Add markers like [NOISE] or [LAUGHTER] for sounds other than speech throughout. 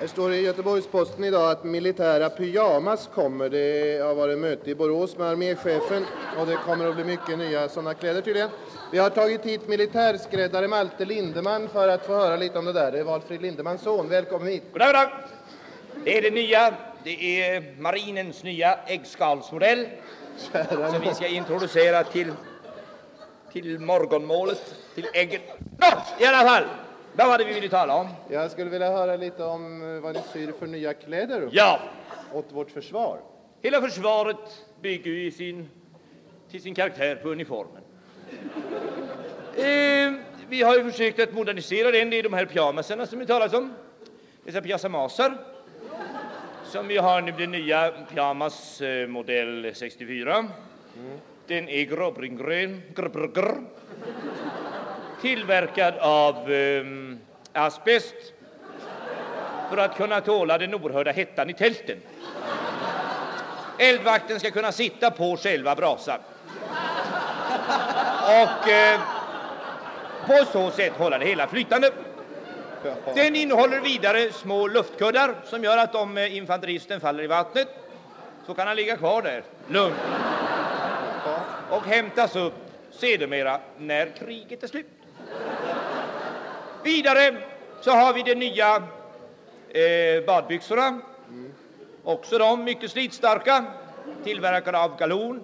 Det står i Göteborgs-Posten idag att militära pyjamas kommer. Det har varit möte i Borås med arméchefen och det kommer att bli mycket nya sådana kläder tydligen. Vi har tagit hit militärskräddare Malte Lindeman för att få höra lite om det där. Det är Valfrid Lindemans son. Välkommen hit. Goddag, goddag. Det är det nya. Det är marinens nya äggskalsmodell som vi ska introducera till, till morgonmålet, till äggen. Nå, i alla fall. Vad var det vi ville tala om? Jag skulle vilja höra lite om eh, vad ni syr för nya kläder Ja, åt vårt försvar. hela försvaret bygger ju i sin, till sin karaktär på uniformen. Eh, vi har ju försökt att modernisera den. Det är de här pyjamasarna som vi talas om. Dessa pyjamasar. Som vi har nu den nya pyjamas eh, modell 64. Den är grobringgrön, grr, tillverkad av eh, asbest för att kunna tåla den oerhörda hettan i tälten. Eldvakten ska kunna sitta på själva brasan och eh, på så sätt hålla det hela flytande. Den innehåller vidare små luftkuddar som gör att om eh, infanteristen faller i vattnet så kan han ligga kvar där lugn och hämtas upp sedermera när kriget är slut. Vidare så har vi de nya eh, badbyxorna. Också de mycket slitstarka, tillverkade av galon.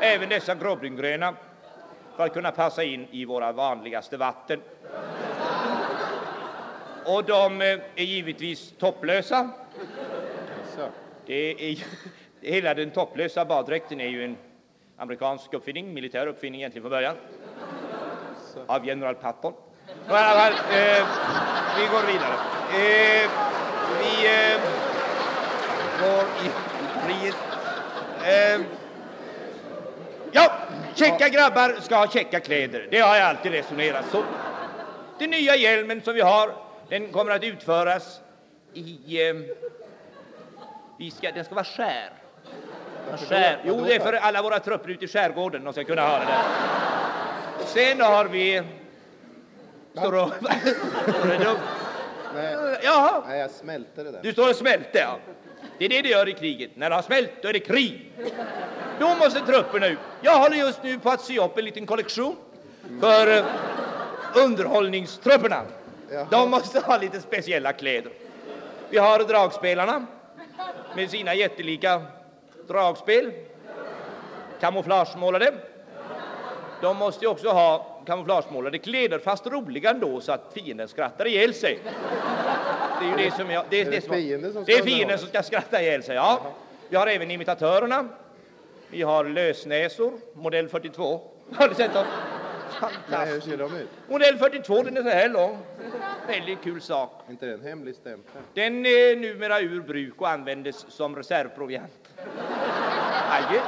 Även dessa grobblinggröna för att kunna passa in i våra vanligaste vatten. Och de eh, är givetvis topplösa. Det är, [LAUGHS] hela den topplösa baddräkten är ju en amerikansk uppfinning, militär uppfinning egentligen från början. Av general Patton. Och i alla fall, eh, vi går vidare. Eh, vi eh, går i frihet. Eh, ja, käcka grabbar ska ha käcka kläder. Det har jag alltid resonerat så. Den nya hjälmen som vi har, den kommer att utföras i... Eh, vi ska, den ska vara skär. Skär. Jo, det är för alla våra trupper ute i skärgården. De ska kunna ha det där. Sen har vi... Står och... [LAUGHS] Det dumt? Nej, Jaha, nej, jag smälte det där. du står och smälter, ja. Det är det det gör i kriget. När det har smält, då är det krig. Då måste trupperna ut. Jag håller just nu på att sy upp en liten kollektion för eh, underhållningstrupperna. Jaha. De måste ha lite speciella kläder. Vi har dragspelarna med sina jättelika dragspel, kamouflagemålade. De måste ju också ha kamouflagemålade kläder, fast roliga ändå så att fienden skrattar ihjäl sig. Det är ju det som jag... Det är, det det som, fienden som ska det är fienden som ska skratta ihjäl sig, ja. Vi har även imitatörerna. Vi har lösnäsor, modell 42. Har du sett dem? Nej, hur ser de ut? Modell 42, den är så här lång. Väldigt kul sak. Är inte det en hemlig stämpel? Den är numera ur bruk och användes som reservproviant. Adjö.